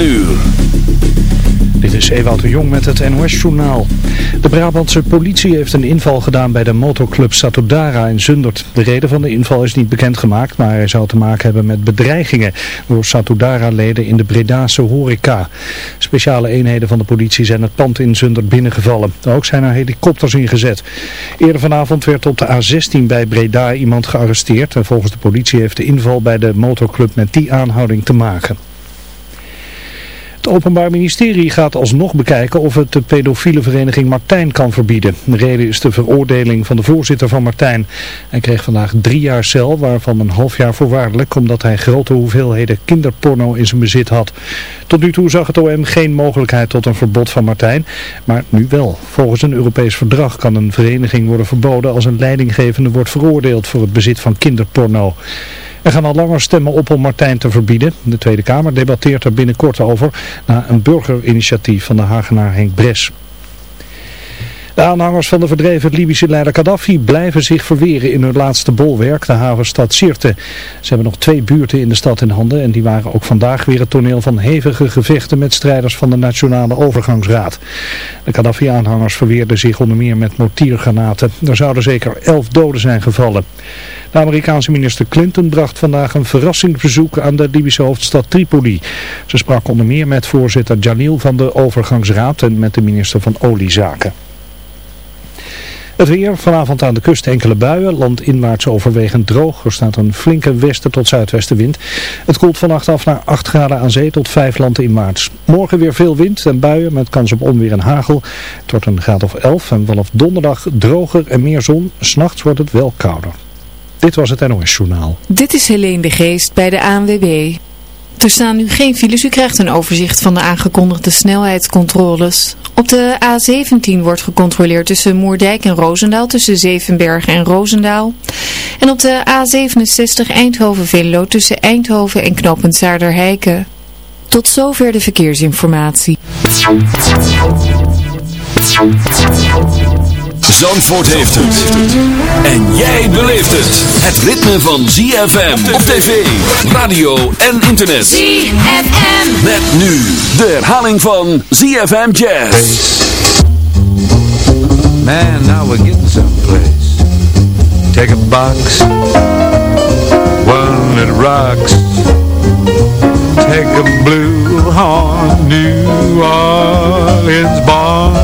uur. Dit is Ewout de Jong met het NOS-journaal. De Brabantse politie heeft een inval gedaan bij de motorclub Satudara in Zundert. De reden van de inval is niet bekendgemaakt, maar hij zou te maken hebben met bedreigingen door Satudara-leden in de Bredase horeca. Speciale eenheden van de politie zijn het pand in Zundert binnengevallen. Ook zijn er helikopters ingezet. Eerder vanavond werd op de A16 bij Breda iemand gearresteerd en volgens de politie heeft de inval bij de motorclub met die aanhouding te maken. Het Openbaar Ministerie gaat alsnog bekijken of het de pedofiele vereniging Martijn kan verbieden. De reden is de veroordeling van de voorzitter van Martijn. Hij kreeg vandaag drie jaar cel, waarvan een half jaar voorwaardelijk, omdat hij grote hoeveelheden kinderporno in zijn bezit had. Tot nu toe zag het OM geen mogelijkheid tot een verbod van Martijn, maar nu wel. Volgens een Europees verdrag kan een vereniging worden verboden als een leidinggevende wordt veroordeeld voor het bezit van kinderporno. Er gaan al langer stemmen op om Martijn te verbieden. De Tweede Kamer debatteert er binnenkort over na een burgerinitiatief van de Hagenaar Henk Bres. De aanhangers van de verdreven Libische leider Gaddafi blijven zich verweren in hun laatste bolwerk, de havenstad Sirte. Ze hebben nog twee buurten in de stad in handen en die waren ook vandaag weer het toneel van hevige gevechten met strijders van de Nationale Overgangsraad. De Gaddafi-aanhangers verweerden zich onder meer met mortiergranaten. Er zouden zeker elf doden zijn gevallen. De Amerikaanse minister Clinton bracht vandaag een verrassingsbezoek aan de Libische hoofdstad Tripoli. Ze sprak onder meer met voorzitter Jalil van de Overgangsraad en met de minister van Oliezaken. Het weer, vanavond aan de kust enkele buien, landinwaarts overwegend droog. Er staat een flinke westen tot zuidwestenwind. Het koelt vannacht af naar 8 graden aan zee tot 5 landinwaarts. Morgen weer veel wind en buien met kans op onweer en hagel. Het wordt een graad of 11 en vanaf donderdag droger en meer zon. S'nachts wordt het wel kouder. Dit was het NOS Journaal. Dit is Helene de Geest bij de ANWB. Er staan nu geen files. U krijgt een overzicht van de aangekondigde snelheidscontroles. Op de A17 wordt gecontroleerd tussen Moerdijk en Roosendaal, tussen Zevenberg en Roosendaal. En op de A67 Eindhoven-Venlo tussen Eindhoven en Knopend Zaarderheiken. Tot zover de verkeersinformatie. Zandvoort heeft het. En jij beleeft het. Het ritme van ZFM op tv, radio en internet. ZFM. Met nu de herhaling van ZFM Jazz. Man, now we're getting someplace. Take a box, one that rocks. Take a blue horn, New Orleans barn.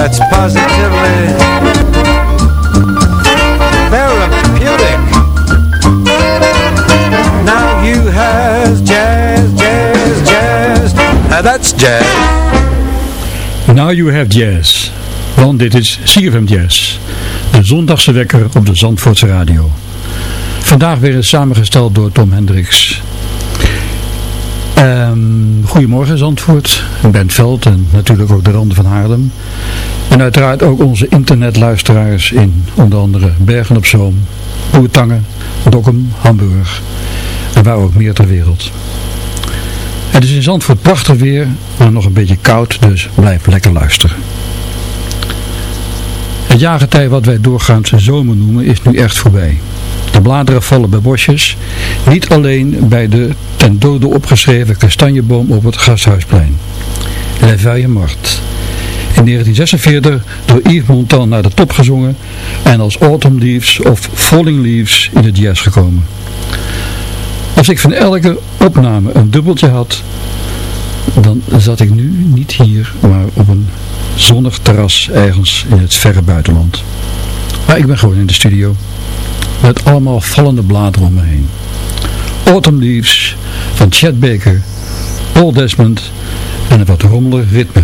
that's positively therapeutic. Now you have jazz, jazz, jazz. Now that's jazz. Now You Have Jazz. Want dit is CFM Jazz. De zondagse wekker op de Zandvoortse Radio. Vandaag weer samengesteld door Tom Hendricks. Um, goedemorgen Zandvoort, Ben Veld en natuurlijk ook de randen van Haarlem. En uiteraard ook onze internetluisteraars in onder andere Bergen op Zoom, Boertangen, Dokkum, Hamburg en waar ook meer ter wereld. Het is in Zandvoort prachtig weer, maar nog een beetje koud, dus blijf lekker luisteren. Het jaargetij wat wij doorgaans zomer noemen is nu echt voorbij. De bladeren vallen bij bosjes, niet alleen bij de ten dode opgeschreven kastanjeboom op het Gasthuisplein. La Veille Mort. In 1946 door Yves Montand naar de top gezongen en als Autumn Leaves of Falling Leaves in het jazz gekomen. Als ik van elke opname een dubbeltje had, dan zat ik nu niet hier, maar op een zonnig terras ergens in het verre buitenland. Maar ik ben gewoon in de studio, met allemaal vallende bladeren om me heen. Autumn Leaves van Chet Baker, Paul Desmond en een wat rommelig ritme.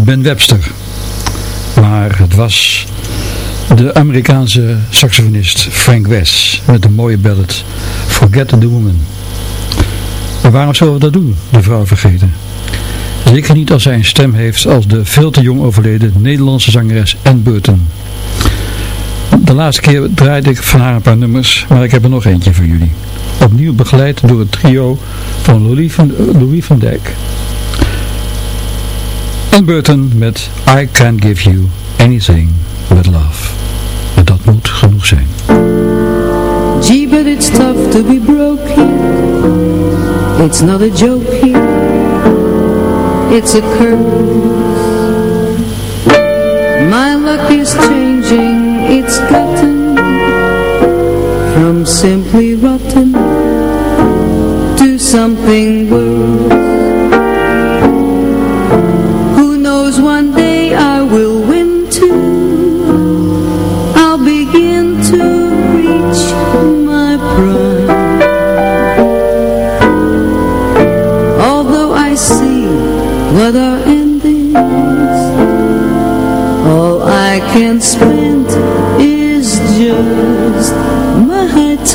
Ben Webster. Maar het was de Amerikaanse saxofonist Frank West met een mooie ballad Forget the Woman. Waarom zouden we dat doen, de vrouw vergeten? Zeker niet als zij een stem heeft als de veel te jong overleden Nederlandse zangeres Anne Burton. De laatste keer draaide ik van haar een paar nummers, maar ik heb er nog eentje voor jullie. Opnieuw begeleid door het trio van Louis van, Louis van Dijk. Anne Burton met I Can't Give You Anything But Love. En dat moet genoeg zijn. Gee, but it's tough to be broke here. It's not a joke here. It's a curse. My luck is changing. It's gotten from simply rotten to something worse.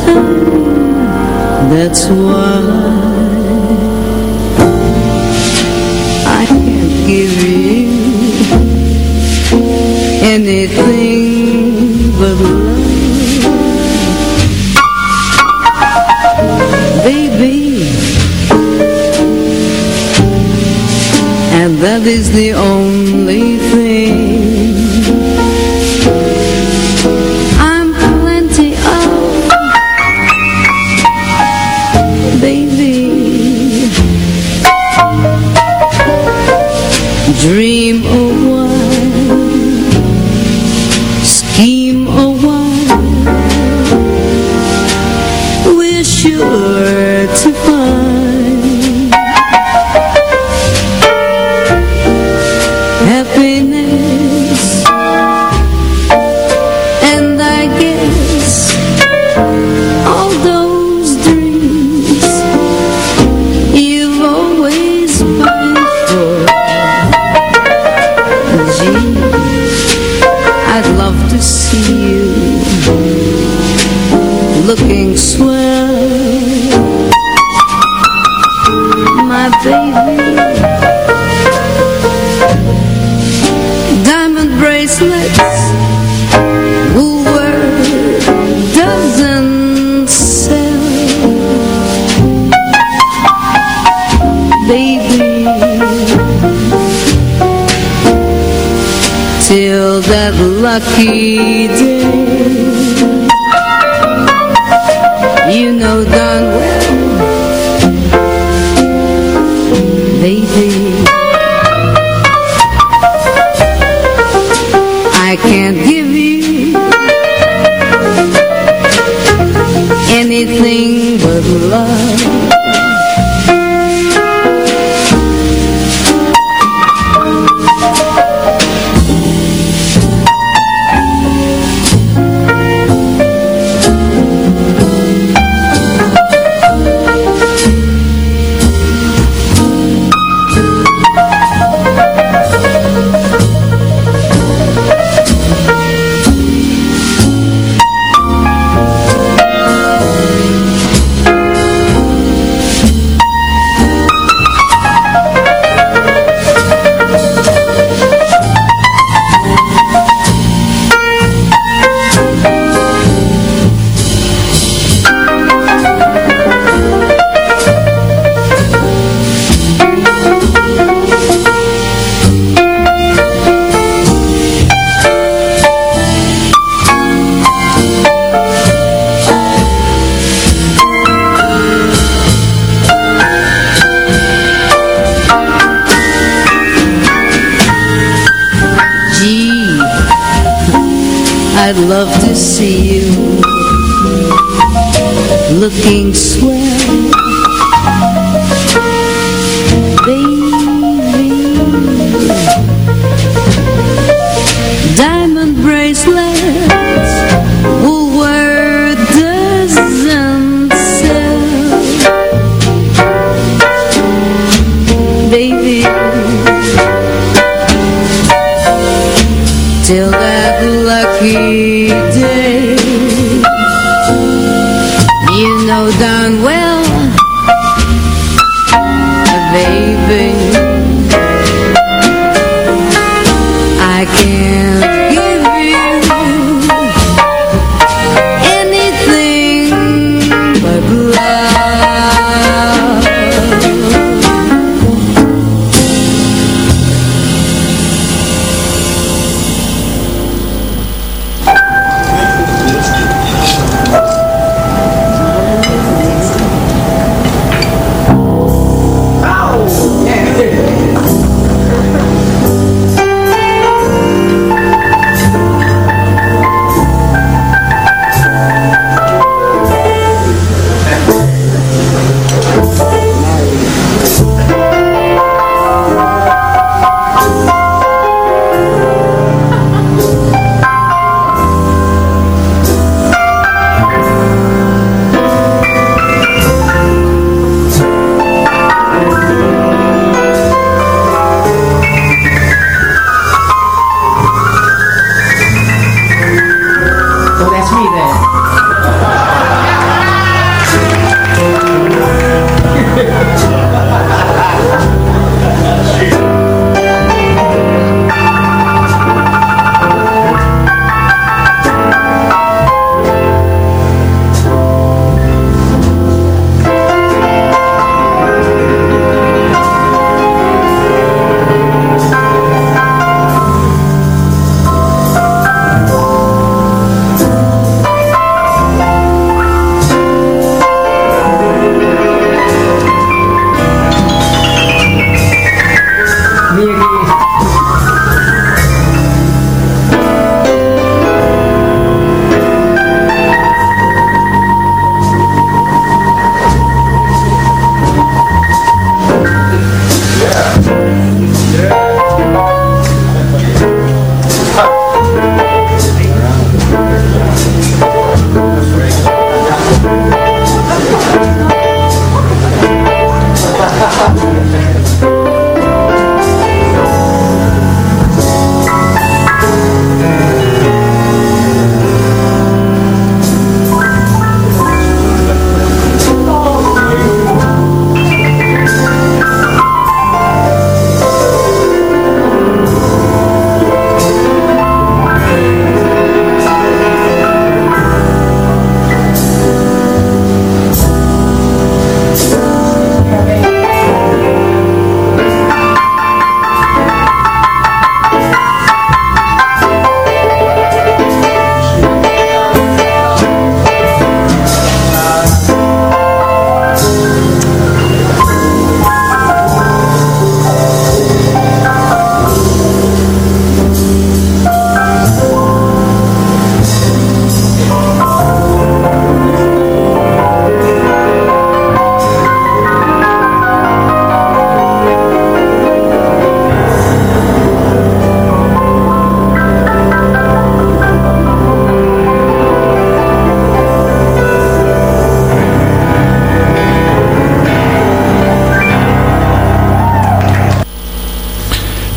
My That's why I can't give you anything but love. Baby And that is the only I'd love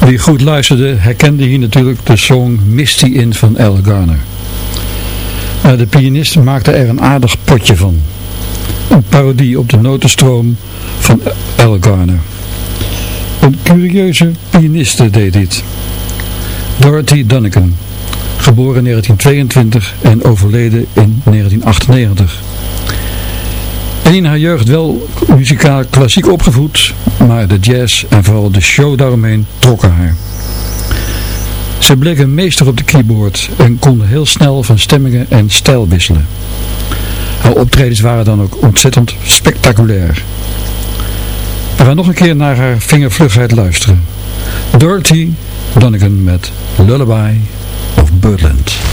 Wie goed luisterde herkende hier natuurlijk de song Misty In van Al Garner. Uh, de pianist maakte er een aardig potje van. Een parodie op de notenstroom van Al Garner. Een curieuze pianiste deed dit. Dorothy Dunnigan, geboren in 1922 en overleden in 1998. En in haar jeugd wel muzikaal klassiek opgevoed, maar de jazz en vooral de show daaromheen trokken haar. Ze bleek een meester op de keyboard en kon heel snel van stemmingen en stijl wisselen. Haar optredens waren dan ook ontzettend spectaculair. We gaan nog een keer naar haar vingervlugheid luisteren. Dorothy Donegan met Lullaby of Birdland.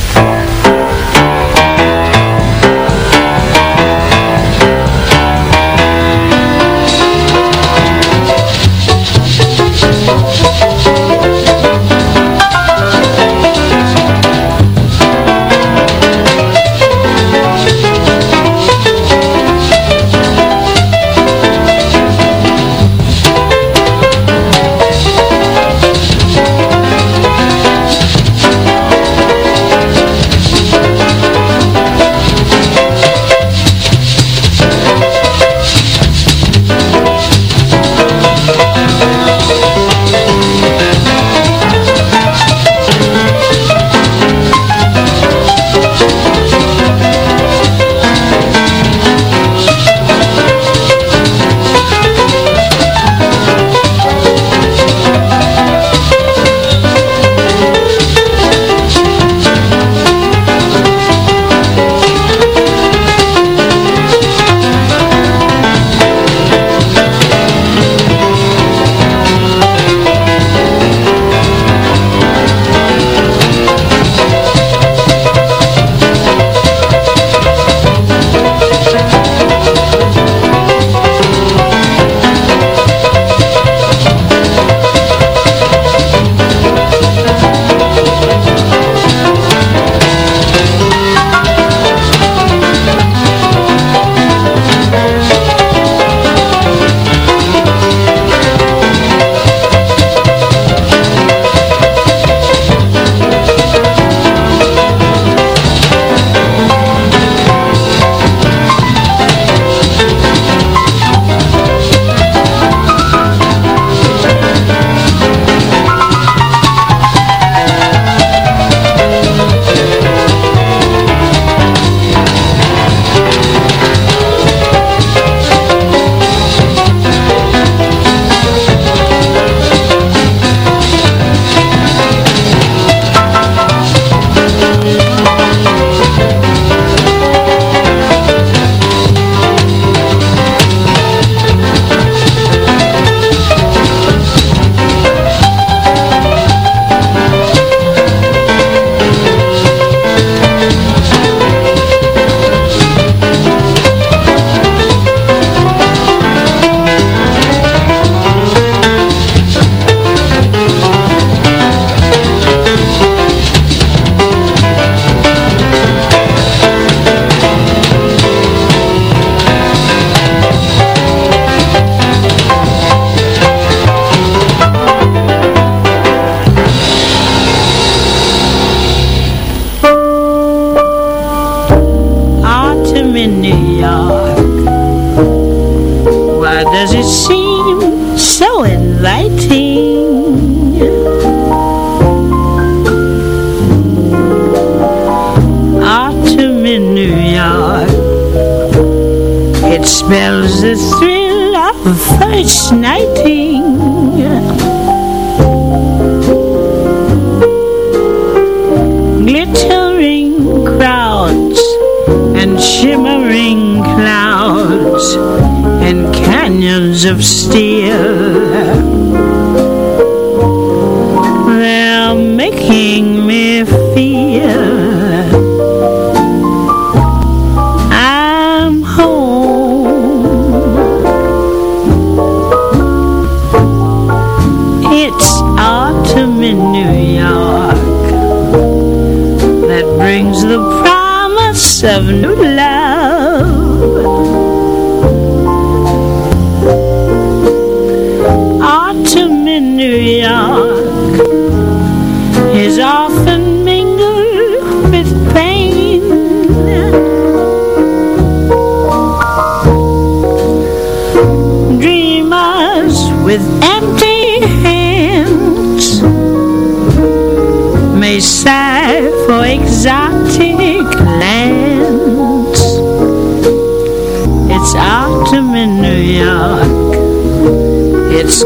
New York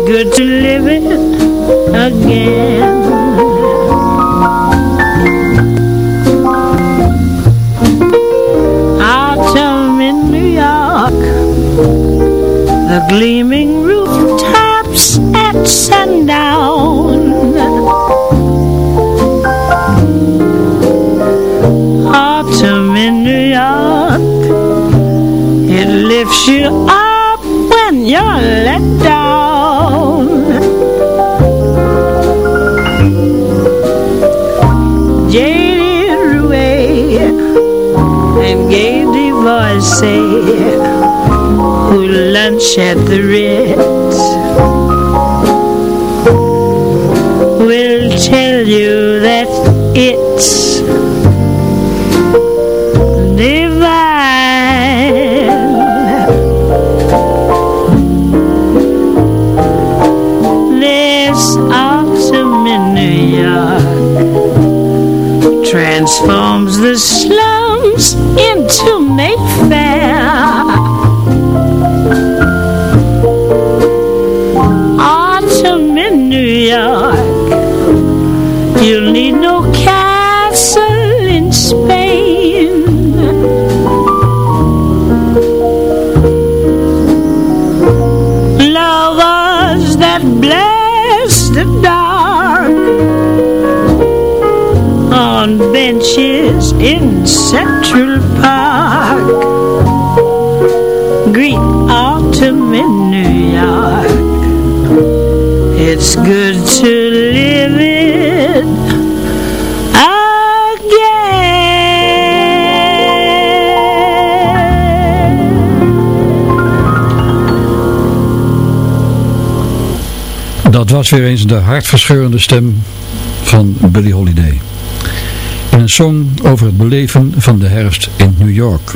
good to say who lunch at the Ritz will tell you that it's divine. This autumn in New York transforms the slums into Mayfair. Autumn in New York, you'll need no castle in Spain. Lovers that bless the dark on benches in Central Park. Greet autumn in New York. It's good to live it again. Dat was weer eens de hartverscheurende stem van Billie Holiday. Een song over het beleven van de herfst in New York.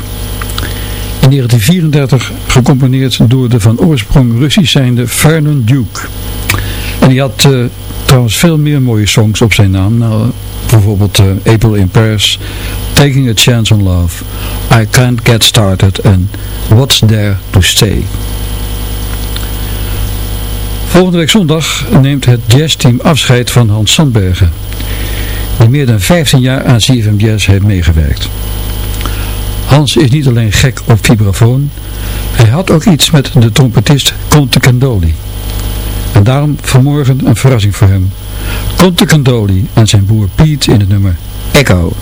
In 1934 gecomponeerd door de van oorsprong Russisch zijnde Vernon Duke. En hij had uh, trouwens veel meer mooie songs op zijn naam. Nou, bijvoorbeeld uh, April in Paris, Taking a Chance on Love, I Can't Get Started en What's There to Stay. Volgende week zondag neemt het jazzteam afscheid van Hans Sandbergen, die meer dan 15 jaar aan CFM heeft meegewerkt. Hans is niet alleen gek op vibrafoon, hij had ook iets met de trompetist Conte Candoli. En daarom vanmorgen een verrassing voor hem. Conte Candoli en zijn broer Piet in het nummer Echo.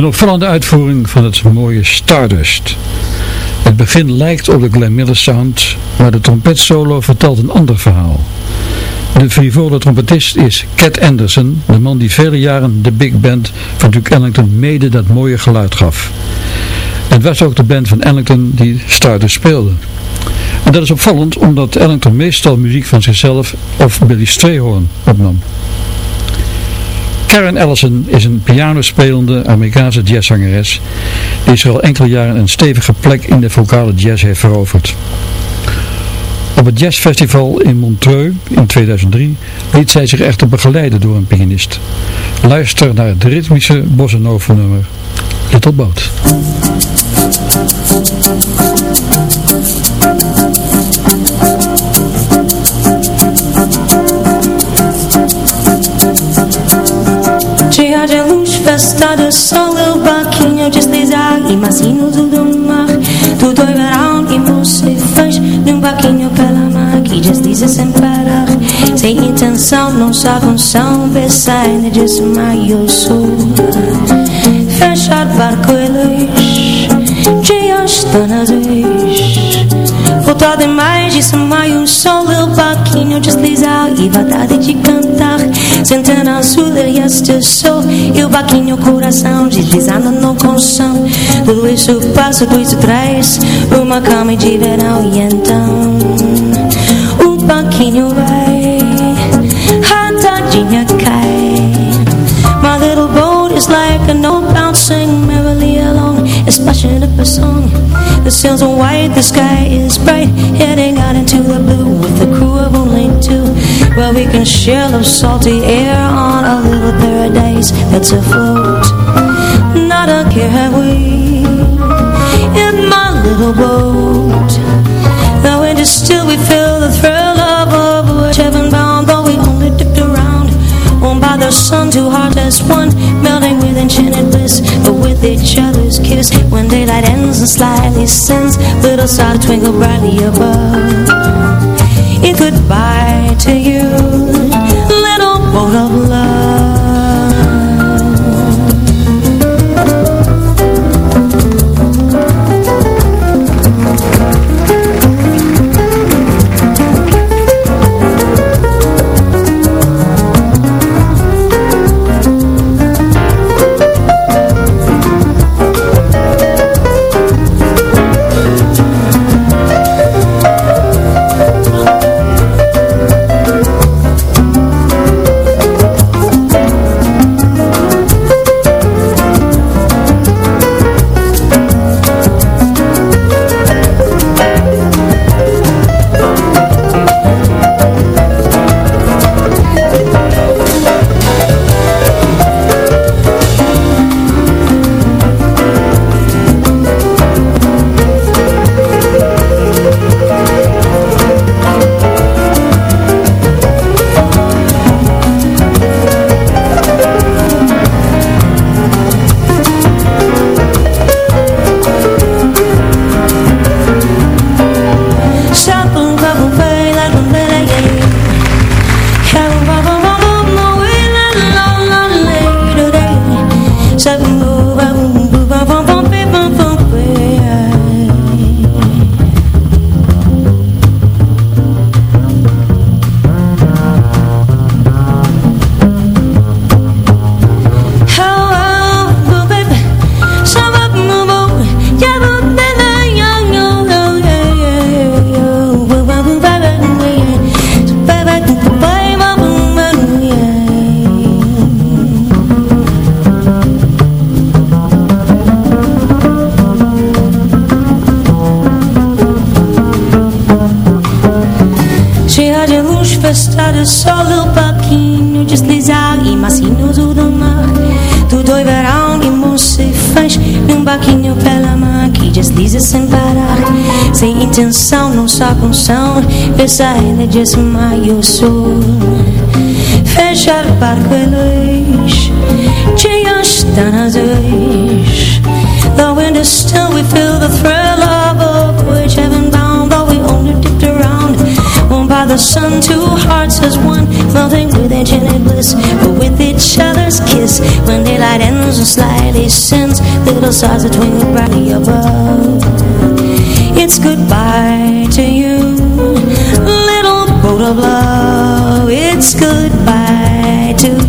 Een opvallende uitvoering van het mooie Stardust. Het begin lijkt op de Glenn Miller sound, maar de trompetsolo vertelt een ander verhaal. De frivole trompetist is Cat Anderson, de man die vele jaren de big band van Duke Ellington mede dat mooie geluid gaf. Het was ook de band van Ellington die Stardust speelde. En dat is opvallend omdat Ellington meestal muziek van zichzelf of Billy Strayhorn opnam. Karen Ellison is een pianospelende Amerikaanse jazzzangeres die zich al enkele jaren een stevige plek in de vocale jazz heeft veroverd. Op het jazzfestival in Montreux in 2003 liet zij zich echter begeleiden door een pianist. Luister naar het ritmische bossa nova nummer Little Boat. Cheia de luz festada, só o barquinho deslizar E macio do mar, tudo é verão E você faz num barquinho pela mar Que desliza sem parar. Sem intenção, não só função Pensar em desmaio sul. Fechar barco e luz Dias tonadores Voltar demais, desmaio Só o barquinho deslizar E vontade de cantar. Sentando azul e este sol E o baquinho coração Deslizando no colchão Tudo isso passa, tudo isso traz Uma cama de verão E então O baquinho vai A tadinha cai. My little boat is like an old bouncing merrily along It's splashing up a song The sails are white, the sky is bright. Heading out into the blue With a crew of only two. Well, we can share the salty air On a little paradise that's afloat. Not a care have we In my little boat. Though it is still we feel the thrill of a voyage. Heaven bound Though we only dipped around. Warmed by the sun, two hearts as one Melting with enchanted bliss Other's kiss When daylight ends and slightly sends Little star to twinkle brightly above. It goodbye to you Little boat of Sem intenção, não só com som. Pensar ele desmaio sul. Fechar o barco é luz. Dias tão azuis Though wind is still we feel the thrill of a voyage. Heaven bound Though we only dipped around. Warmed by the sun, two hearts as one. Melting with enchanted bliss But with each other's kiss. When daylight ends and slightly sense Little stars that twinkle brightly above It's goodbye to you. Little boat of love It's goodbye to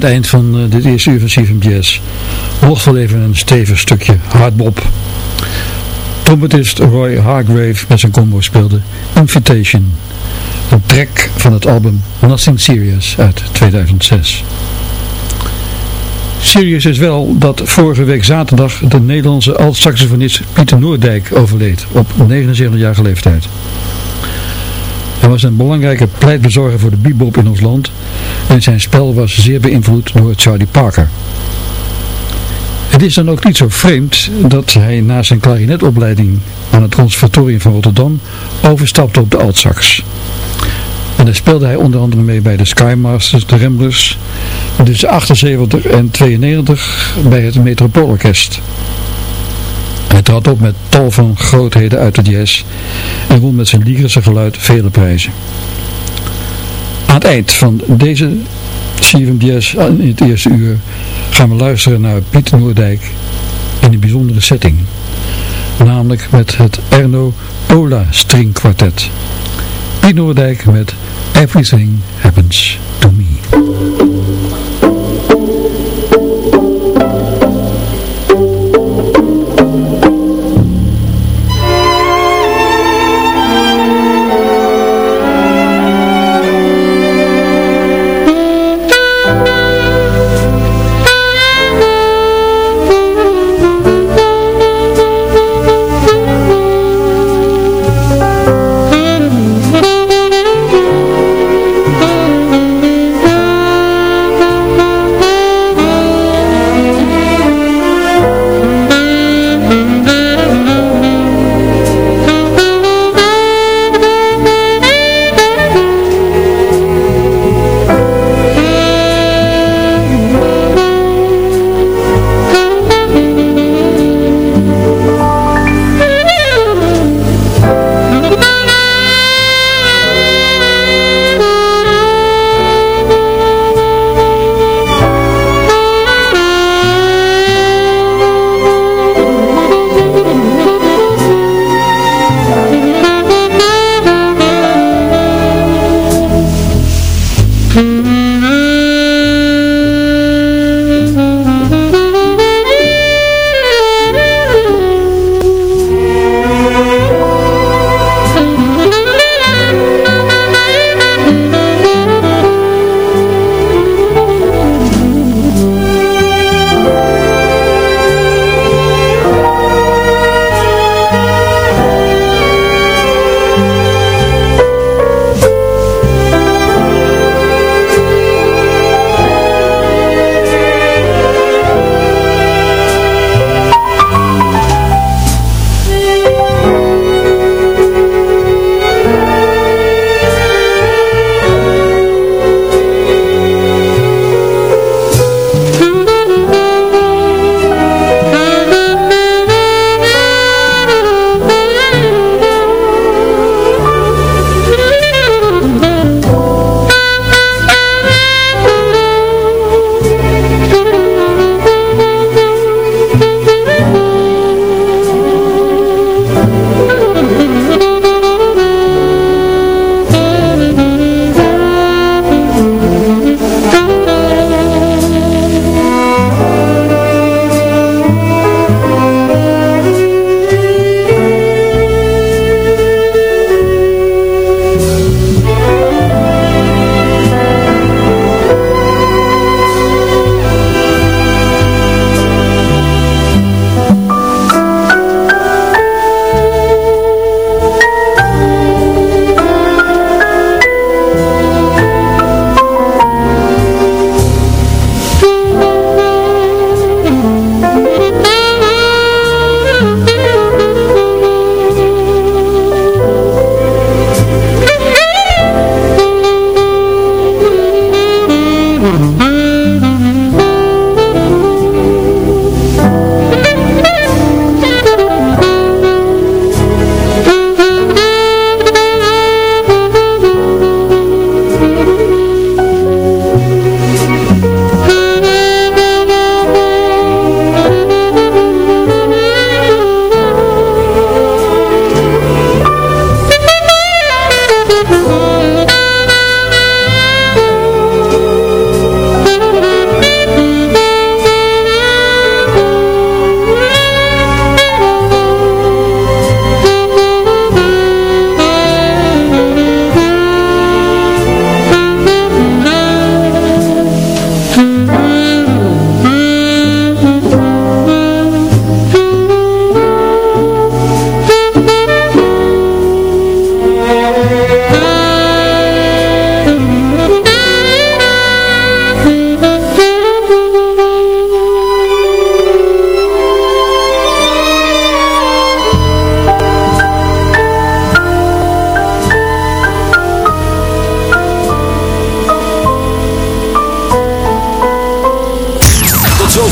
het eind van uh, dit eerste uur van CFM Jazz, nog wel even een stevig stukje hardbop. Trompetist Roy Hargrave met zijn combo speelde Invitation, een track van het album Nothing Serious uit 2006. Serious is wel dat vorige week zaterdag de Nederlandse alt-saxofonist Pieter Noordijk overleed op 79-jarige leeftijd. Hij was een belangrijke pleitbezorger voor de bebop in ons land en zijn spel was zeer beïnvloed door Charlie Parker. Het is dan ook niet zo vreemd dat hij na zijn klarinetopleiding aan het conservatorium van Rotterdam overstapte op de altsax. En daar speelde hij onder andere mee bij de Skymasters, de Ramblers, tussen 78 en 92 bij het Metropoolorkest. Hij trad op met tal van grootheden uit de jazz en won met zijn lyrische geluid vele prijzen. Aan het eind van deze CFM Jazz in het eerste uur gaan we luisteren naar Pieter Noordijk in een bijzondere setting. Namelijk met het Erno Ola String Quartet. Piet Noordijk met Everything Happens to Me.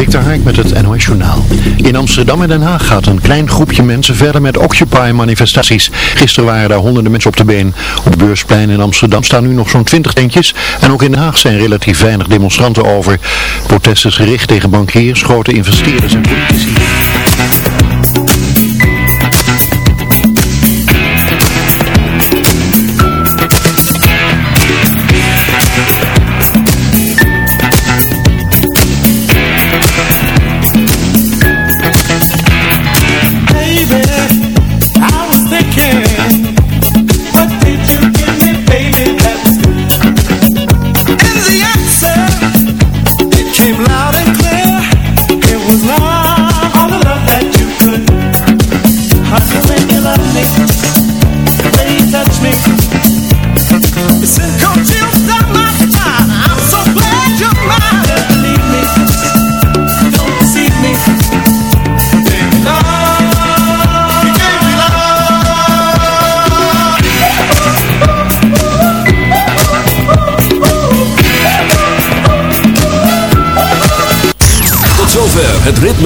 Dik Hark met het NOS Journaal. In Amsterdam en Den Haag gaat een klein groepje mensen verder met Occupy-manifestaties. Gisteren waren daar honderden mensen op de been. Op het Beursplein in Amsterdam staan nu nog zo'n 20 tentjes. En ook in Den Haag zijn relatief weinig demonstranten over. Protest is gericht tegen bankiers, grote investeerders en politici.